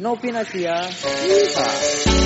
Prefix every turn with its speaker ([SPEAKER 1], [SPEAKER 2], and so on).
[SPEAKER 1] No Pinasia. Yeehaw!